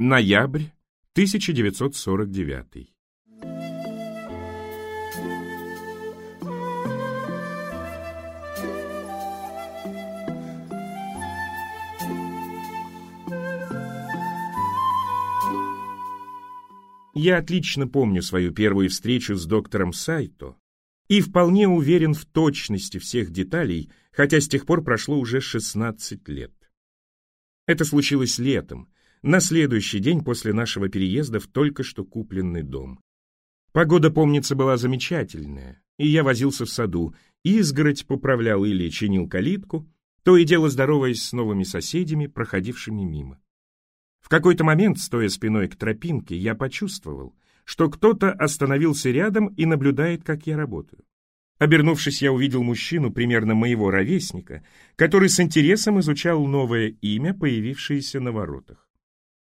Ноябрь 1949. Я отлично помню свою первую встречу с доктором Сайто и вполне уверен в точности всех деталей, хотя с тех пор прошло уже 16 лет. Это случилось летом, на следующий день после нашего переезда в только что купленный дом. Погода, помнится, была замечательная, и я возился в саду, изгородь поправлял или чинил калитку, то и дело здороваясь с новыми соседями, проходившими мимо. В какой-то момент, стоя спиной к тропинке, я почувствовал, что кто-то остановился рядом и наблюдает, как я работаю. Обернувшись, я увидел мужчину, примерно моего ровесника, который с интересом изучал новое имя, появившееся на воротах.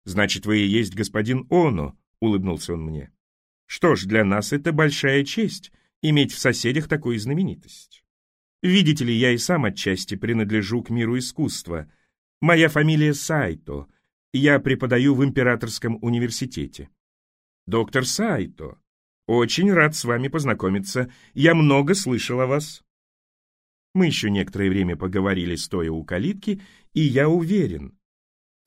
«Значит, вы и есть господин Оно», — улыбнулся он мне. «Что ж, для нас это большая честь — иметь в соседях такую знаменитость. Видите ли, я и сам отчасти принадлежу к миру искусства. Моя фамилия Сайто — я преподаю в Императорском университете. Доктор Сайто, очень рад с вами познакомиться. Я много слышал о вас. Мы еще некоторое время поговорили, стоя у калитки, и я уверен,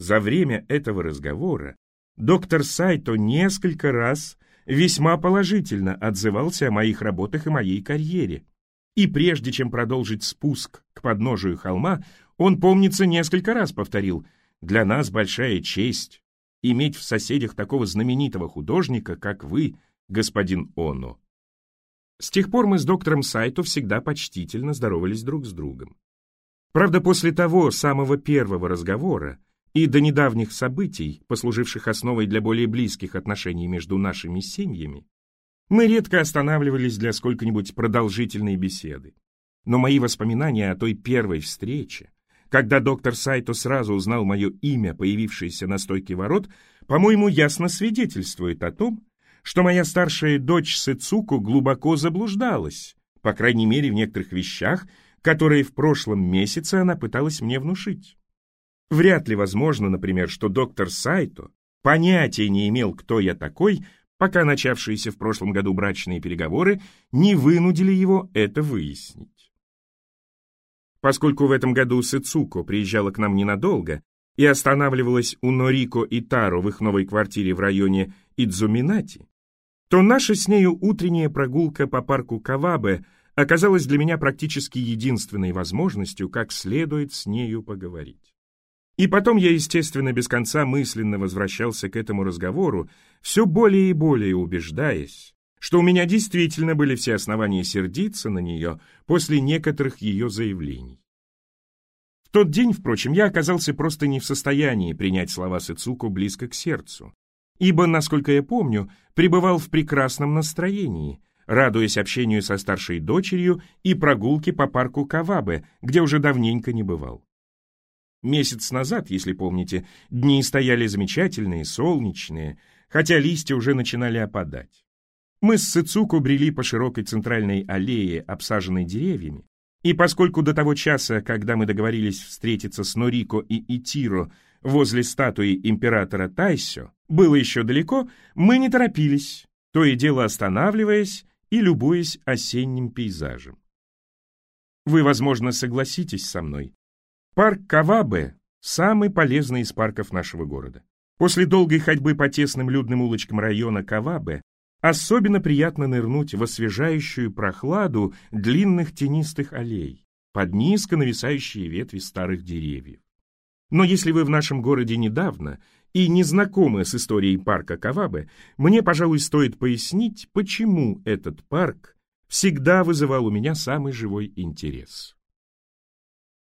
за время этого разговора доктор Сайто несколько раз весьма положительно отзывался о моих работах и моей карьере. И прежде чем продолжить спуск к подножию холма, он, помнится, несколько раз повторил — для нас большая честь иметь в соседях такого знаменитого художника, как вы, господин Оно. С тех пор мы с доктором Сайто всегда почтительно здоровались друг с другом. Правда, после того самого первого разговора и до недавних событий, послуживших основой для более близких отношений между нашими семьями, мы редко останавливались для сколько-нибудь продолжительной беседы. Но мои воспоминания о той первой встрече, когда доктор Сайто сразу узнал мое имя, появившееся на стойке ворот, по-моему, ясно свидетельствует о том, что моя старшая дочь Сыцуку глубоко заблуждалась, по крайней мере, в некоторых вещах, которые в прошлом месяце она пыталась мне внушить. Вряд ли возможно, например, что доктор Сайто понятия не имел, кто я такой, пока начавшиеся в прошлом году брачные переговоры не вынудили его это выяснить. Поскольку в этом году Сыцуко приезжала к нам ненадолго и останавливалась у Норико и Таро в их новой квартире в районе Идзуминати, то наша с нею утренняя прогулка по парку Кавабе оказалась для меня практически единственной возможностью, как следует с нею поговорить. И потом я, естественно, без конца мысленно возвращался к этому разговору, все более и более убеждаясь, что у меня действительно были все основания сердиться на нее после некоторых ее заявлений. В тот день, впрочем, я оказался просто не в состоянии принять слова Сыцуку близко к сердцу, ибо, насколько я помню, пребывал в прекрасном настроении, радуясь общению со старшей дочерью и прогулке по парку Кавабе, где уже давненько не бывал. Месяц назад, если помните, дни стояли замечательные, солнечные, хотя листья уже начинали опадать. Мы с Сыцуку брели по широкой центральной аллее, обсаженной деревьями, и поскольку до того часа, когда мы договорились встретиться с Норико и Итиро возле статуи императора Тайсё, было еще далеко, мы не торопились, то и дело останавливаясь и любуясь осенним пейзажем. Вы, возможно, согласитесь со мной. Парк Кавабе – самый полезный из парков нашего города. После долгой ходьбы по тесным людным улочкам района Кавабе Особенно приятно нырнуть в освежающую прохладу длинных тенистых аллей, под низко нависающие ветви старых деревьев. Но если вы в нашем городе недавно и не знакомы с историей парка Кавабе, мне, пожалуй, стоит пояснить, почему этот парк всегда вызывал у меня самый живой интерес.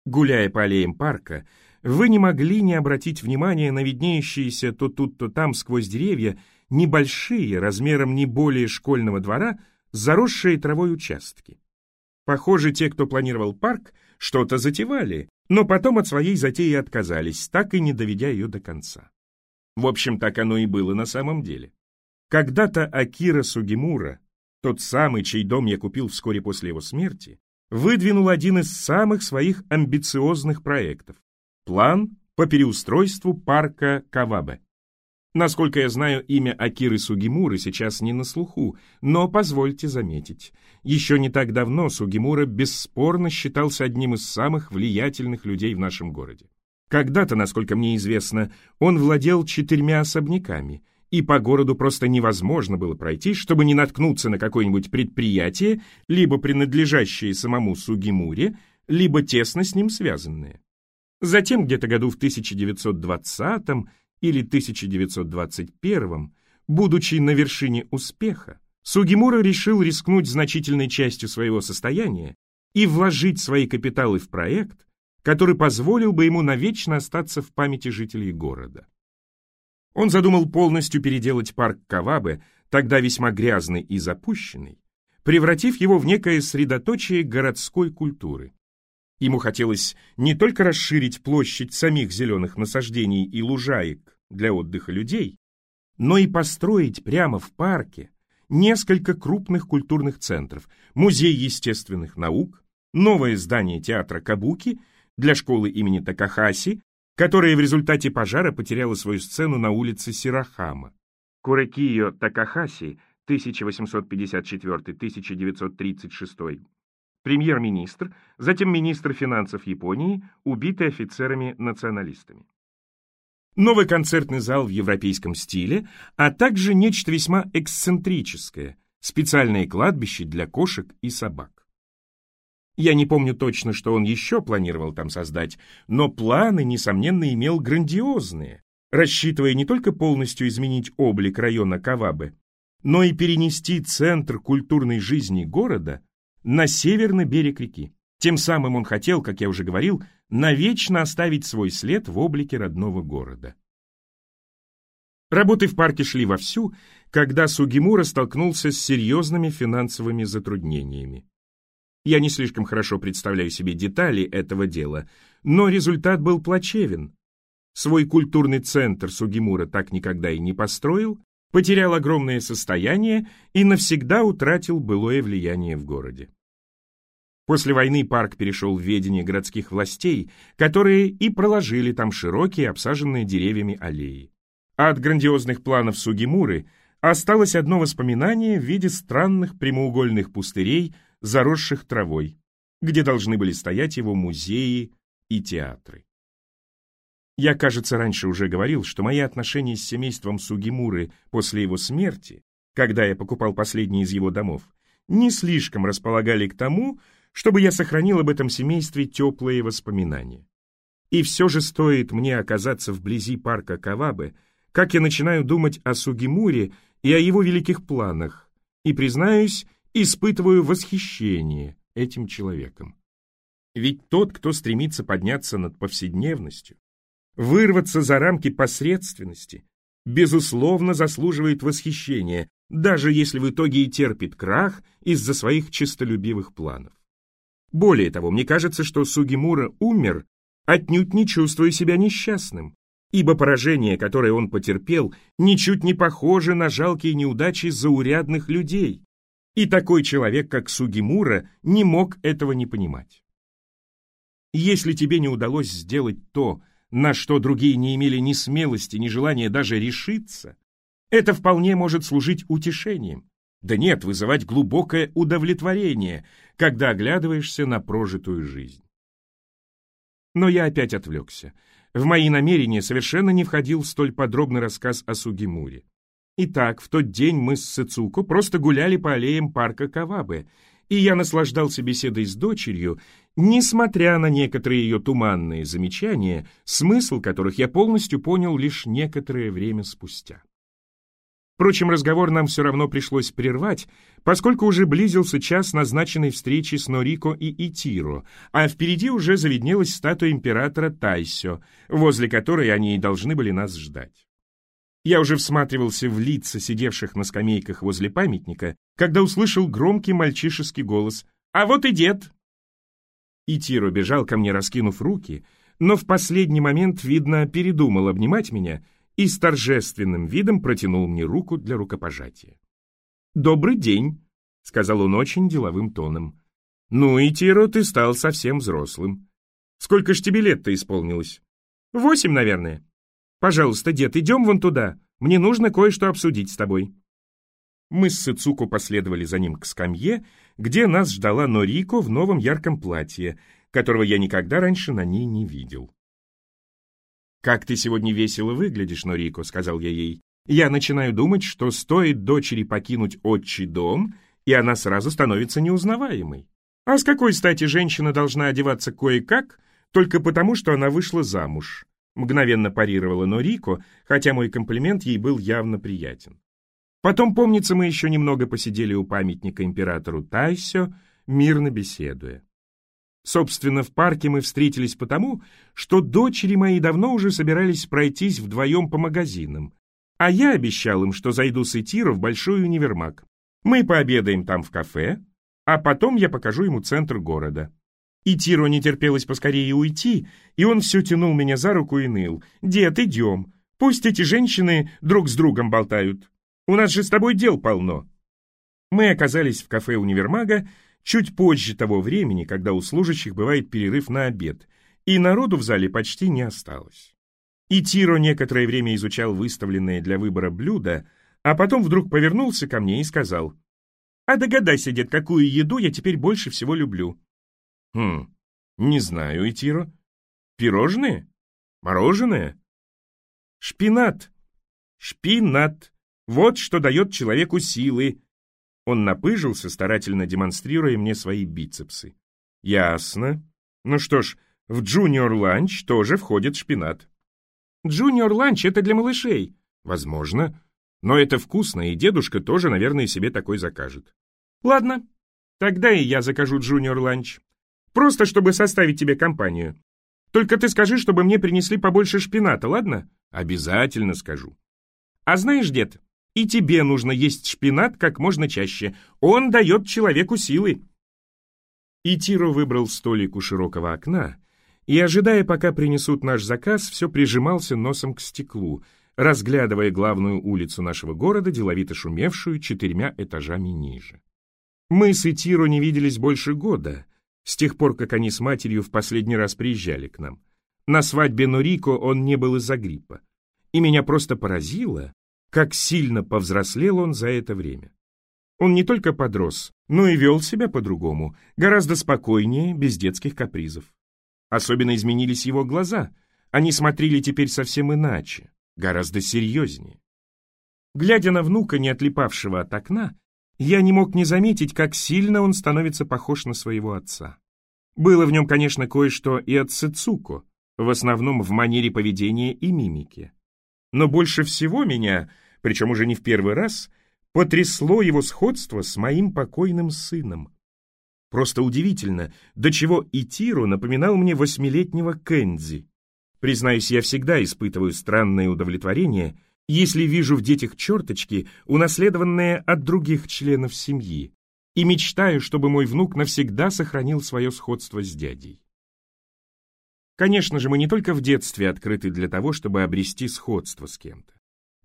Гуляя по аллеям парка, вы не могли не обратить внимания на виднеющиеся то тут, то там сквозь деревья небольшие, размером не более школьного двора, заросшие травой участки. Похоже, те, кто планировал парк, что-то затевали, но потом от своей затеи отказались, так и не доведя ее до конца. В общем, так оно и было на самом деле. Когда-то Акира Сугимура, тот самый, чей дом я купил вскоре после его смерти, выдвинул один из самых своих амбициозных проектов – план по переустройству парка Кавабе. Насколько я знаю, имя Акиры Сугимуры сейчас не на слуху, но позвольте заметить, еще не так давно Сугимура бесспорно считался одним из самых влиятельных людей в нашем городе. Когда-то, насколько мне известно, он владел четырьмя особняками, и по городу просто невозможно было пройти, чтобы не наткнуться на какое-нибудь предприятие, либо принадлежащее самому Сугимуре, либо тесно с ним связанное. Затем, где-то году в 1920 или 1921, будучи на вершине успеха, Сугимура решил рискнуть значительной частью своего состояния и вложить свои капиталы в проект, который позволил бы ему навечно остаться в памяти жителей города. Он задумал полностью переделать парк Кавабе, тогда весьма грязный и запущенный, превратив его в некое средоточие городской культуры. Ему хотелось не только расширить площадь самих зеленых насаждений и лужаек для отдыха людей, но и построить прямо в парке несколько крупных культурных центров, музей естественных наук, новое здание театра Кабуки для школы имени Такахаси, которая в результате пожара потеряла свою сцену на улице Сирахама. Курекио Такахаси, 1854-1936, премьер-министр, затем министр финансов Японии, убитый офицерами-националистами. Новый концертный зал в европейском стиле, а также нечто весьма эксцентрическое – специальное кладбище для кошек и собак. Я не помню точно, что он еще планировал там создать, но планы, несомненно, имел грандиозные, рассчитывая не только полностью изменить облик района Кавабы, но и перенести центр культурной жизни города на северный берег реки. Тем самым он хотел, как я уже говорил, навечно оставить свой след в облике родного города. Работы в парке шли вовсю, когда Сугимура столкнулся с серьезными финансовыми затруднениями. Я не слишком хорошо представляю себе детали этого дела, но результат был плачевен. Свой культурный центр Сугимура так никогда и не построил, потерял огромное состояние и навсегда утратил былое влияние в городе. После войны парк перешел в ведение городских властей, которые и проложили там широкие, обсаженные деревьями аллеи. А от грандиозных планов Сугимуры осталось одно воспоминание в виде странных прямоугольных пустырей заросших травой, где должны были стоять его музеи и театры. Я, кажется, раньше уже говорил, что мои отношения с семейством Сугимуры после его смерти, когда я покупал последний из его домов, не слишком располагали к тому, чтобы я сохранил об этом семействе теплые воспоминания. И все же стоит мне оказаться вблизи парка Кавабы, как я начинаю думать о Сугимуре и о его великих планах, и, признаюсь, испытываю восхищение этим человеком. Ведь тот, кто стремится подняться над повседневностью, вырваться за рамки посредственности, безусловно заслуживает восхищения, даже если в итоге и терпит крах из-за своих честолюбивых планов. Более того, мне кажется, что Сугимура умер, отнюдь не чувствуя себя несчастным, ибо поражение, которое он потерпел, ничуть не похоже на жалкие неудачи заурядных людей, и такой человек, как Сугимура, не мог этого не понимать. Если тебе не удалось сделать то, на что другие не имели ни смелости, ни желания даже решиться, это вполне может служить утешением. Да нет, вызывать глубокое удовлетворение, когда оглядываешься на прожитую жизнь. Но я опять отвлекся. В мои намерения совершенно не входил столь подробный рассказ о Сугимуре. Итак, в тот день мы с Сыцуко просто гуляли по аллеям парка Кавабы, и я наслаждался беседой с дочерью, несмотря на некоторые ее туманные замечания, смысл которых я полностью понял лишь некоторое время спустя. Впрочем, разговор нам все равно пришлось прервать, поскольку уже близился час назначенной встречи с Норико и Итиро, а впереди уже заведнелась статуя императора Тайсё, возле которой они и должны были нас ждать. Я уже всматривался в лица сидевших на скамейках возле памятника, когда услышал громкий мальчишеский голос «А вот и дед!». И Тиро бежал ко мне, раскинув руки, но в последний момент, видно, передумал обнимать меня и с торжественным видом протянул мне руку для рукопожатия. «Добрый день», — сказал он очень деловым тоном. «Ну и, Тиро, ты стал совсем взрослым. Сколько ж тебе лет-то исполнилось?» «Восемь, наверное». «Пожалуйста, дед, идем вон туда. Мне нужно кое-что обсудить с тобой». Мы с Сыцуко последовали за ним к скамье, где нас ждала Норико в новом ярком платье, которого я никогда раньше на ней не видел. «Как ты сегодня весело выглядишь, Норико», — сказал я ей. «Я начинаю думать, что стоит дочери покинуть отчий дом, и она сразу становится неузнаваемой. А с какой стати женщина должна одеваться кое-как, только потому, что она вышла замуж?» Мгновенно парировала Норико, хотя мой комплимент ей был явно приятен. Потом, помнится, мы еще немного посидели у памятника императору Тайсё, мирно беседуя. Собственно, в парке мы встретились потому, что дочери мои давно уже собирались пройтись вдвоем по магазинам, а я обещал им, что зайду с Итиро в большой универмаг. Мы пообедаем там в кафе, а потом я покажу ему центр города. Итиро не терпелось поскорее уйти, и он все тянул меня за руку и ныл. «Дед, идем, пусть эти женщины друг с другом болтают. У нас же с тобой дел полно». Мы оказались в кафе универмага, чуть позже того времени, когда у служащих бывает перерыв на обед, и народу в зале почти не осталось. И Тиро некоторое время изучал выставленные для выбора блюда, а потом вдруг повернулся ко мне и сказал, «А догадайся, дед, какую еду я теперь больше всего люблю?» «Хм, не знаю, Итиро. Пирожные? Мороженое?» «Шпинат. Шпинат. Вот что дает человеку силы, он напыжился, старательно демонстрируя мне свои бицепсы. «Ясно. Ну что ж, в джуниор ланч тоже входит шпинат». «Джуниор ланч — это для малышей». «Возможно. Но это вкусно, и дедушка тоже, наверное, себе такой закажет». «Ладно, тогда и я закажу джуниор ланч. Просто чтобы составить тебе компанию. Только ты скажи, чтобы мне принесли побольше шпината, ладно?» «Обязательно скажу». «А знаешь, дед, и тебе нужно есть шпинат как можно чаще. Он дает человеку силы. И Тиро выбрал столик у широкого окна и, ожидая, пока принесут наш заказ, все прижимался носом к стеклу, разглядывая главную улицу нашего города, деловито шумевшую четырьмя этажами ниже. Мы с Итиро не виделись больше года, с тех пор, как они с матерью в последний раз приезжали к нам. На свадьбе Норико он не был из-за гриппа. И меня просто поразило, как сильно повзрослел он за это время. Он не только подрос, но и вел себя по-другому, гораздо спокойнее, без детских капризов. Особенно изменились его глаза. Они смотрели теперь совсем иначе, гораздо серьезнее. Глядя на внука, не отлипавшего от окна, я не мог не заметить, как сильно он становится похож на своего отца. Было в нем, конечно, кое-что и от Сыцуко, в основном в манере поведения и мимике. Но больше всего меня, причем уже не в первый раз, потрясло его сходство с моим покойным сыном. Просто удивительно, до чего Итиру напоминал мне восьмилетнего Кэнди. Признаюсь, я всегда испытываю странное удовлетворение, если вижу в детях черточки, унаследованные от других членов семьи, и мечтаю, чтобы мой внук навсегда сохранил свое сходство с дядей. Конечно же, мы не только в детстве открыты для того, чтобы обрести сходство с кем-то.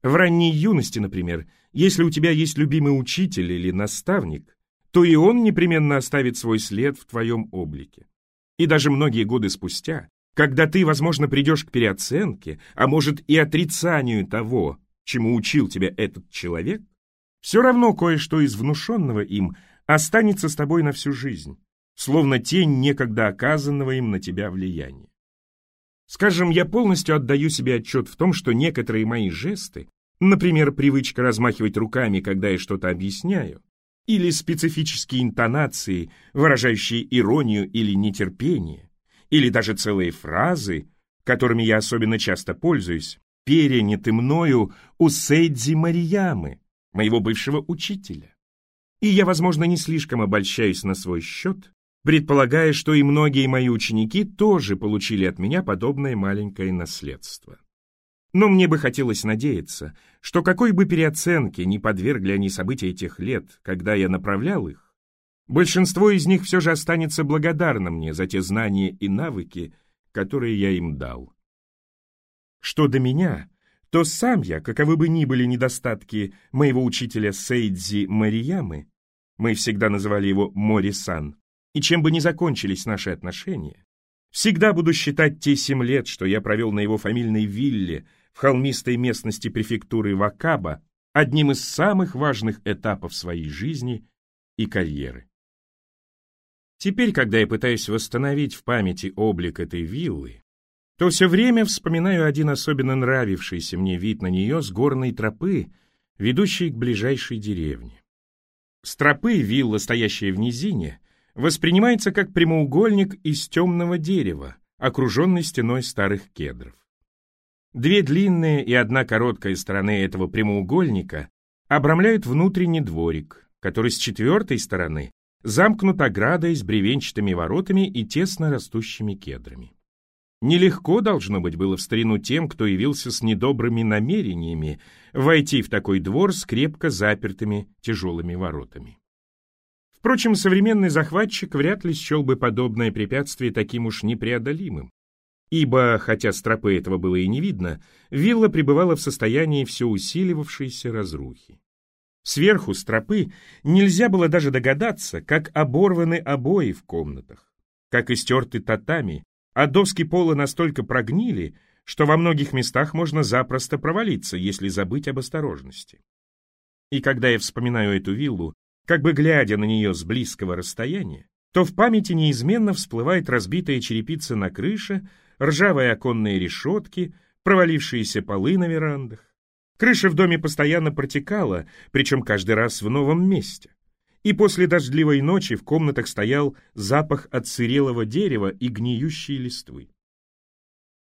В ранней юности, например, если у тебя есть любимый учитель или наставник, то и он непременно оставит свой след в твоем облике. И даже многие годы спустя, когда ты, возможно, придешь к переоценке, а может и отрицанию того, чему учил тебя этот человек, все равно кое-что из внушенного им останется с тобой на всю жизнь, словно тень некогда оказанного им на тебя влияния. Скажем, я полностью отдаю себе отчет в том, что некоторые мои жесты, например, привычка размахивать руками, когда я что-то объясняю, или специфические интонации, выражающие иронию или нетерпение, или даже целые фразы, которыми я особенно часто пользуюсь, переняты мною у Сейдзи Мариямы, моего бывшего учителя. И я, возможно, не слишком обольщаюсь на свой счет, предполагая, что и многие мои ученики тоже получили от меня подобное маленькое наследство. Но мне бы хотелось надеяться, что какой бы переоценке не подвергли они события тех лет, когда я направлял их, большинство из них все же останется благодарно мне за те знания и навыки, которые я им дал. Что до меня, то сам я, каковы бы ни были недостатки моего учителя Сейдзи Мариямы, мы всегда называли его Мори-сан, и чем бы ни закончились наши отношения, всегда буду считать те семь лет, что я провел на его фамильной вилле в холмистой местности префектуры Вакаба одним из самых важных этапов своей жизни и карьеры. Теперь, когда я пытаюсь восстановить в памяти облик этой виллы, то все время вспоминаю один особенно нравившийся мне вид на нее с горной тропы, ведущей к ближайшей деревне. С тропы вилла, стоящая в низине, воспринимается как прямоугольник из темного дерева, окруженный стеной старых кедров. Две длинные и одна короткая стороны этого прямоугольника обрамляют внутренний дворик, который с четвертой стороны замкнут оградой с бревенчатыми воротами и тесно растущими кедрами. Нелегко, должно быть, было в старину тем, кто явился с недобрыми намерениями войти в такой двор с крепко запертыми тяжелыми воротами. Впрочем, современный захватчик вряд ли счел бы подобное препятствие таким уж непреодолимым, ибо, хотя с тропы этого было и не видно, вилла пребывала в состоянии все усиливавшейся разрухи. Сверху, с тропы, нельзя было даже догадаться, как оборваны обои в комнатах, как истерты татами, а доски пола настолько прогнили, что во многих местах можно запросто провалиться, если забыть об осторожности. И когда я вспоминаю эту виллу, как бы глядя на нее с близкого расстояния, то в памяти неизменно всплывает разбитая черепица на крыше, ржавые оконные решетки, провалившиеся полы на верандах. Крыша в доме постоянно протекала, причем каждый раз в новом месте и после дождливой ночи в комнатах стоял запах отсырелого дерева и гниющей листвы.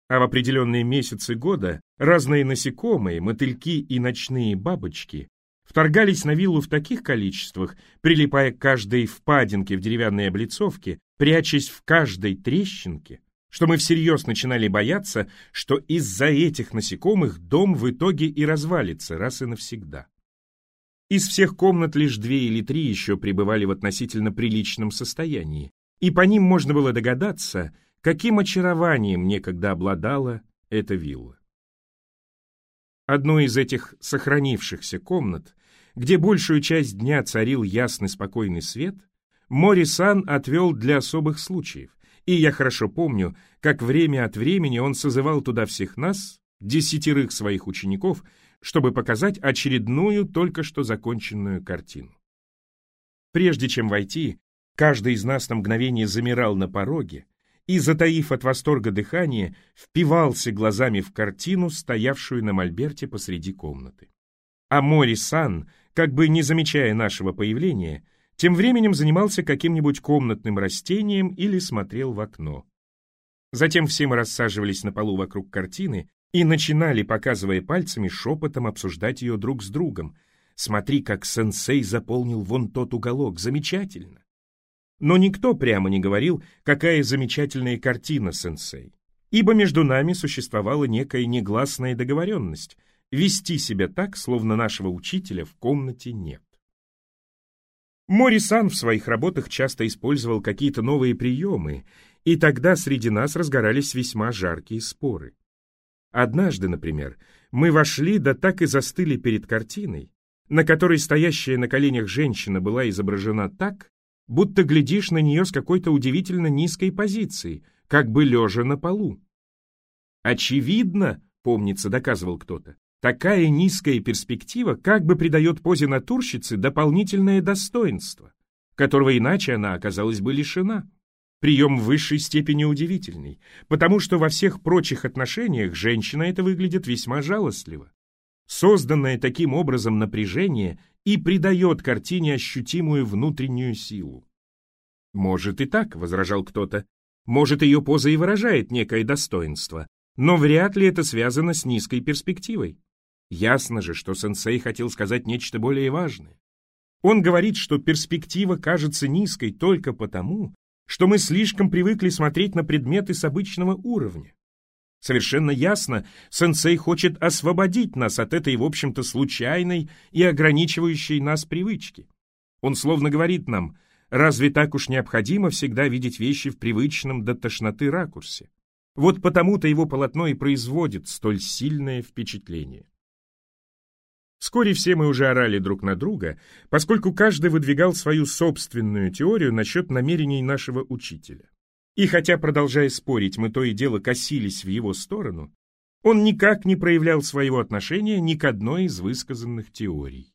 А в определенные месяцы года разные насекомые, мотыльки и ночные бабочки вторгались на виллу в таких количествах, прилипая к каждой впадинке в деревянной облицовке, прячась в каждой трещинке, что мы всерьез начинали бояться, что из-за этих насекомых дом в итоге и развалится раз и навсегда. Из всех комнат лишь две или три еще пребывали в относительно приличном состоянии, и по ним можно было догадаться, каким очарованием некогда обладала эта вилла. Одну из этих сохранившихся комнат, где большую часть дня царил ясный спокойный свет, Мори-сан отвел для особых случаев, и я хорошо помню, как время от времени он созывал туда всех нас, десятерых своих учеников, чтобы показать очередную только что законченную картину. Прежде чем войти, каждый из нас на мгновение замирал на пороге и, затаив от восторга дыхание, впивался глазами в картину, стоявшую на мольберте посреди комнаты. А Мори-сан, как бы не замечая нашего появления, тем временем занимался каким-нибудь комнатным растением или смотрел в окно. Затем все мы рассаживались на полу вокруг картины и начинали, показывая пальцами, шепотом обсуждать ее друг с другом. Смотри, как сенсей заполнил вон тот уголок, замечательно. Но никто прямо не говорил, какая замечательная картина сенсей, ибо между нами существовала некая негласная договоренность вести себя так, словно нашего учителя в комнате нет. Мори-сан в своих работах часто использовал какие-то новые приемы, и тогда среди нас разгорались весьма жаркие споры. Однажды, например, мы вошли, да так и застыли перед картиной, на которой стоящая на коленях женщина была изображена так, будто глядишь на нее с какой-то удивительно низкой позиции, как бы лежа на полу. Очевидно, помнится, доказывал кто-то, такая низкая перспектива как бы придает позе натурщицы дополнительное достоинство, которого иначе она оказалась бы лишена. Прием в высшей степени удивительный, потому что во всех прочих отношениях женщина это выглядит весьма жалостливо. Созданное таким образом напряжение и придает картине ощутимую внутреннюю силу. «Может и так», — возражал кто-то. «Может, ее поза и выражает некое достоинство, но вряд ли это связано с низкой перспективой. Ясно же, что сенсей хотел сказать нечто более важное. Он говорит, что перспектива кажется низкой только потому, что мы слишком привыкли смотреть на предметы с обычного уровня. Совершенно ясно, сенсей хочет освободить нас от этой, в общем-то, случайной и ограничивающей нас привычки. Он словно говорит нам, разве так уж необходимо всегда видеть вещи в привычном до тошноты ракурсе? Вот потому-то его полотно и производит столь сильное впечатление. Вскоре все мы уже орали друг на друга, поскольку каждый выдвигал свою собственную теорию насчет намерений нашего учителя. И хотя, продолжая спорить, мы то и дело косились в его сторону, Он никак не проявлял своего отношения ни к одной из высказанных теорий.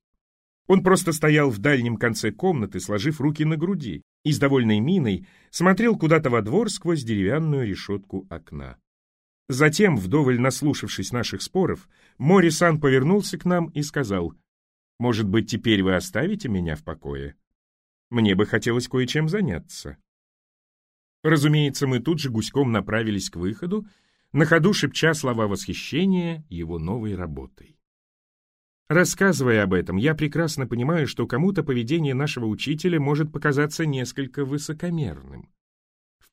Он просто стоял в дальнем конце комнаты, сложив руки на груди, и с довольной миной смотрел куда-то во двор сквозь деревянную решетку окна. Затем, вдоволь наслушавшись наших споров, Морисан повернулся к нам и сказал, «Может быть, теперь вы оставите меня в покое? Мне бы хотелось кое-чем заняться». Разумеется, мы тут же гуськом направились к выходу, на ходу шепча слова восхищения его новой работой. Рассказывая об этом, я прекрасно понимаю, что кому-то поведение нашего учителя может показаться несколько высокомерным.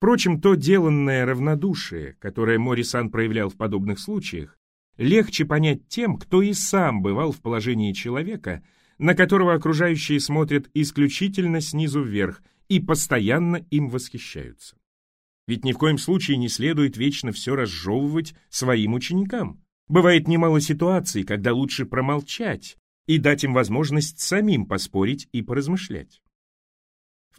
Впрочем, то деланное равнодушие, которое Морисан проявлял в подобных случаях, легче понять тем, кто и сам бывал в положении человека, на которого окружающие смотрят исключительно снизу вверх и постоянно им восхищаются. Ведь ни в коем случае не следует вечно все разжевывать своим ученикам. Бывает немало ситуаций, когда лучше промолчать и дать им возможность самим поспорить и поразмышлять.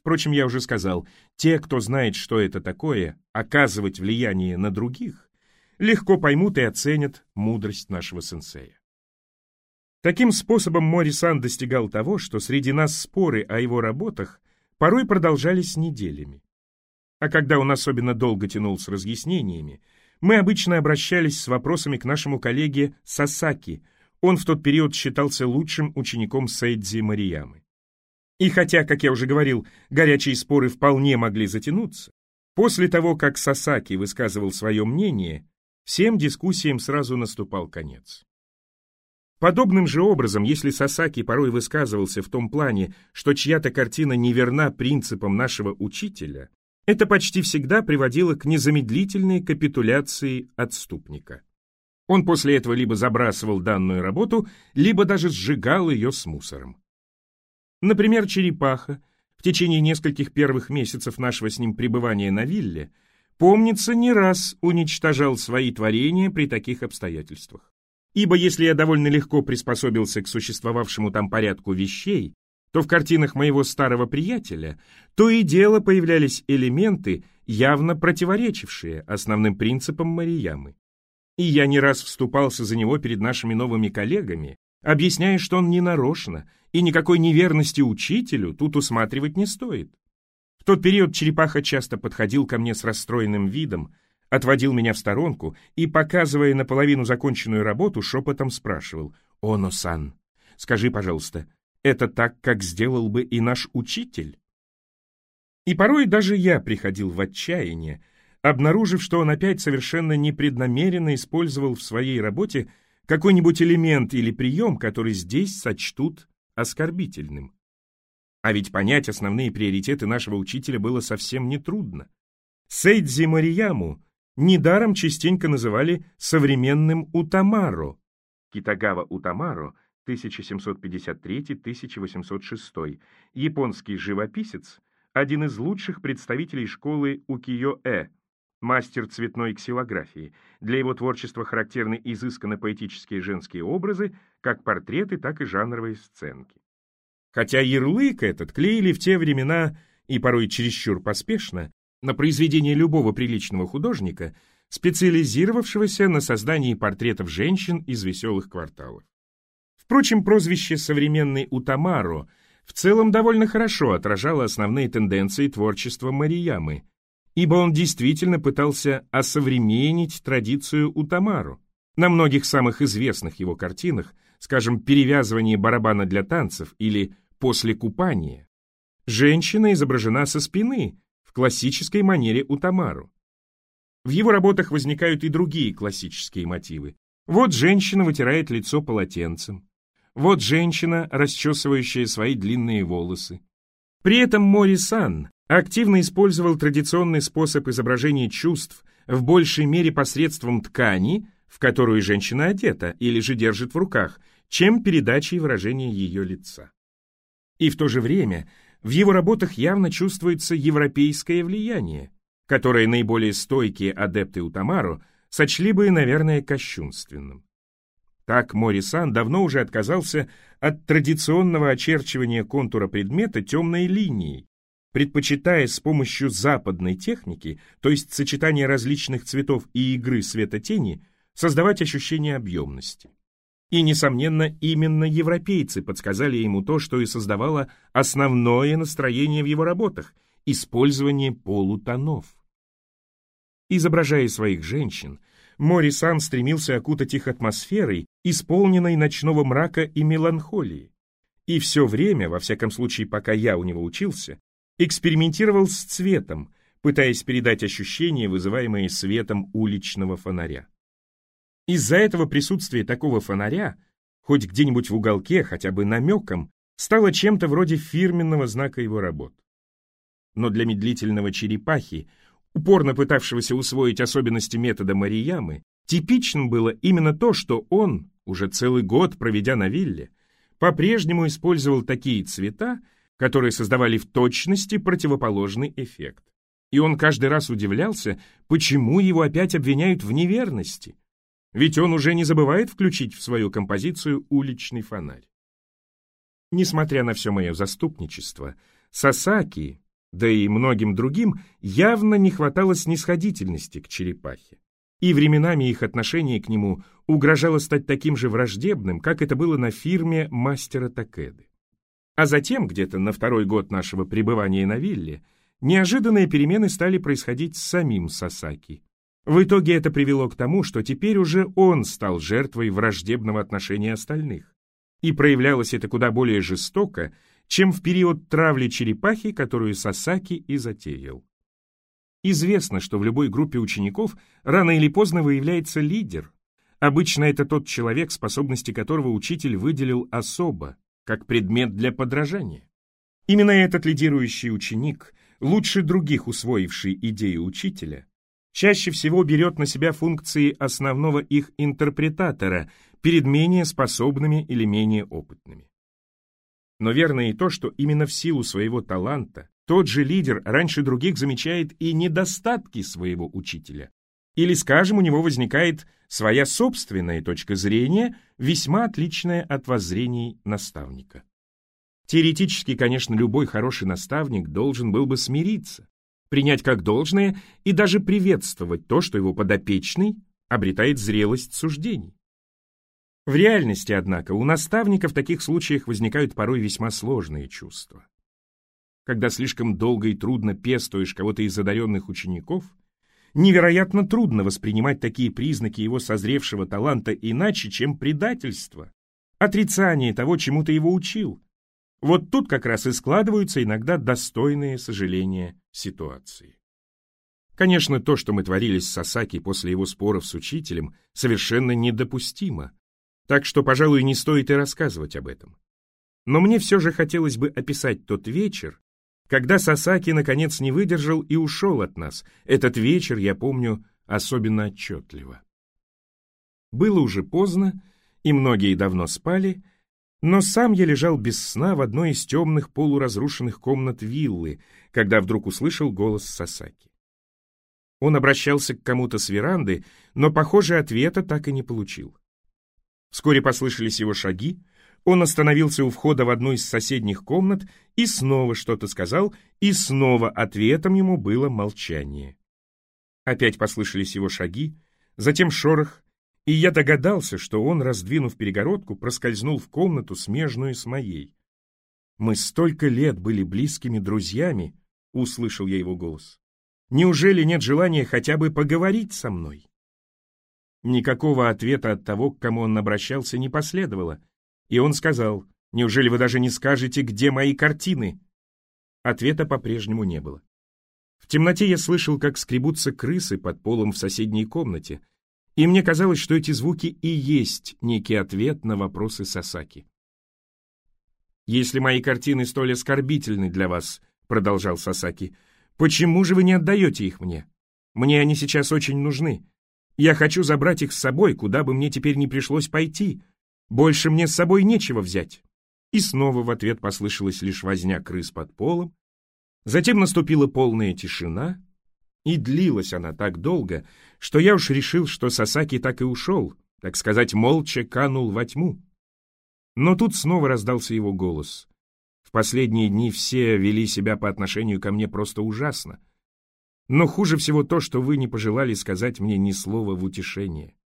Впрочем, я уже сказал, те, кто знает, что это такое, оказывать влияние на других, легко поймут и оценят мудрость нашего сенсея. Таким способом Морисан достигал того, что среди нас споры о его работах порой продолжались неделями. А когда он особенно долго тянул с разъяснениями, мы обычно обращались с вопросами к нашему коллеге Сасаки. Он в тот период считался лучшим учеником Сейдзи Мариямы. И хотя, как я уже говорил, горячие споры вполне могли затянуться, после того, как Сасаки высказывал свое мнение, всем дискуссиям сразу наступал конец. Подобным же образом, если Сасаки порой высказывался в том плане, что чья-то картина неверна принципам нашего учителя, это почти всегда приводило к незамедлительной капитуляции отступника. Он после этого либо забрасывал данную работу, либо даже сжигал ее с мусором. Например, черепаха в течение нескольких первых месяцев нашего с ним пребывания на вилле, помнится, не раз уничтожал свои творения при таких обстоятельствах. Ибо если я довольно легко приспособился к существовавшему там порядку вещей, то в картинах моего старого приятеля то и дело появлялись элементы, явно противоречившие основным принципам Мариямы. И я не раз вступался за него перед нашими новыми коллегами, объясняя, что он не нарочно, и никакой неверности учителю тут усматривать не стоит. В тот период черепаха часто подходил ко мне с расстроенным видом, отводил меня в сторонку и, показывая наполовину законченную работу, шепотом спрашивал «Оно-сан, скажи, пожалуйста, это так, как сделал бы и наш учитель. И порой даже я приходил в отчаяние, обнаружив, что он опять совершенно непреднамеренно использовал в своей работе какой-нибудь элемент или прием, который здесь сочтут оскорбительным. А ведь понять основные приоритеты нашего учителя было совсем нетрудно. Сейдзи Марияму недаром частенько называли современным Утамаро. Китагава Утамаро 1753-1806, японский живописец, один из лучших представителей школы укиё-э, мастер цветной ксилографии. Для его творчества характерны изысканно-поэтические женские образы, как портреты, так и жанровые сценки. Хотя ярлык этот клеили в те времена и порой чересчур поспешно, на произведение любого приличного художника, специализировавшегося на создании портретов женщин из веселых кварталов. Впрочем, прозвище «современный Утамаро» в целом довольно хорошо отражало основные тенденции творчества Мариямы, ибо он действительно пытался осовременить традицию Утамаро. На многих самых известных его картинах, скажем, «Перевязывание барабана для танцев» или «После купания», женщина изображена со спины в классической манере Утамару. В его работах возникают и другие классические мотивы. Вот женщина вытирает лицо полотенцем, вот женщина, расчесывающая свои длинные волосы. При этом Мори-сан активно использовал традиционный способ изображения чувств в большей мере посредством ткани, в которую женщина одета или же держит в руках, чем передачей выражения ее лица. И в то же время в его работах явно чувствуется европейское влияние, которое наиболее стойкие адепты Утамару сочли бы, наверное, кощунственным. Так Морисан давно уже отказался от традиционного очерчивания контура предмета темной линией, предпочитая с помощью западной техники, то есть сочетания различных цветов и игры света-тени, создавать ощущение объемности. И, несомненно, именно европейцы подсказали ему то, что и создавало основное настроение в его работах – использование полутонов. Изображая своих женщин, Морисан стремился окутать их атмосферой, исполненной ночного мрака и меланхолии. И все время, во всяком случае, пока я у него учился, экспериментировал с цветом, пытаясь передать ощущения, вызываемые светом уличного фонаря. Из-за этого присутствие такого фонаря, хоть где-нибудь в уголке, хотя бы намеком, стало чем-то вроде фирменного знака его работ. Но для медлительного черепахи, упорно пытавшегося усвоить особенности метода Мариямы, типичным было именно то, что он, уже целый год проведя на вилле, по-прежнему использовал такие цвета, которые создавали в точности противоположный эффект. И он каждый раз удивлялся, почему его опять обвиняют в неверности. Ведь он уже не забывает включить в свою композицию уличный фонарь. Несмотря на все мое заступничество, Сасаки, да и многим другим, явно не хватало снисходительности к черепахе. И временами их отношение к нему угрожало стать таким же враждебным, как это было на фирме мастера Такеды. А затем, где-то на второй год нашего пребывания на вилле, Неожиданные перемены стали происходить с самим Сасаки. В итоге это привело к тому, что теперь уже он стал жертвой враждебного отношения остальных. И проявлялось это куда более жестоко, чем в период травли черепахи, которую Сасаки и затеял. Известно, что в любой группе учеников рано или поздно выявляется лидер. Обычно это тот человек, способности которого учитель выделил особо, как предмет для подражания. Именно этот лидирующий ученик лучше других усвоивший идею учителя, чаще всего берет на себя функции основного их интерпретатора перед менее способными или менее опытными. Но верно и то, что именно в силу своего таланта тот же лидер раньше других замечает и недостатки своего учителя. Или, скажем, у него возникает своя собственная точка зрения, весьма отличная от воззрений наставника. Теоретически, конечно, любой хороший наставник должен был бы смириться, принять как должное и даже приветствовать то, что его подопечный обретает зрелость суждений. В реальности, однако, у наставника в таких случаях возникают порой весьма сложные чувства. Когда слишком долго и трудно пестуешь кого-то из одаренных учеников, невероятно трудно воспринимать такие признаки его созревшего таланта иначе, чем предательство, отрицание того, чему ты его учил, вот тут как раз и складываются иногда достойные сожаления ситуации. Конечно, то, что мы творили с Сасаки после его споров с учителем, совершенно недопустимо, так что, пожалуй, не стоит и рассказывать об этом. Но мне все же хотелось бы описать тот вечер, когда Сасаки наконец не выдержал и ушел от нас. Этот вечер я помню особенно отчетливо. Было уже поздно, и многие давно спали, но сам я лежал без сна в одной из темных полуразрушенных комнат виллы, когда вдруг услышал голос Сасаки. Он обращался к кому-то с веранды, но, похоже, ответа так и не получил. Вскоре послышались его шаги, он остановился у входа в одну из соседних комнат и снова что-то сказал, и снова ответом ему было молчание. Опять послышались его шаги, затем шорох, и я догадался, что он, раздвинув перегородку, проскользнул в комнату, смежную с моей. «Мы столько лет были близкими друзьями», — услышал я его голос. «Неужели нет желания хотя бы поговорить со мной?» Никакого ответа от того, к кому он обращался, не последовало, и он сказал, «Неужели вы даже не скажете, где мои картины?» Ответа по-прежнему не было. В темноте я слышал, как скребутся крысы под полом в соседней комнате, и мне казалось, что эти звуки и есть некий ответ на вопросы Сасаки. «Если мои картины столь оскорбительны для вас», — продолжал Сасаки, — «почему же вы не отдаете их мне? Мне они сейчас очень нужны. Я хочу забрать их с собой, куда бы мне теперь не пришлось пойти. Больше мне с собой нечего взять». И снова в ответ послышалась лишь возня крыс под полом. Затем наступила полная тишина, и длилась она так долго, что я уж решил, что Сасаки так и ушел, так сказать, молча канул во тьму. Но тут снова раздался его голос. В последние дни все вели себя по отношению ко мне просто ужасно. Но хуже всего то, что вы не пожелали сказать мне ни слова в утешение.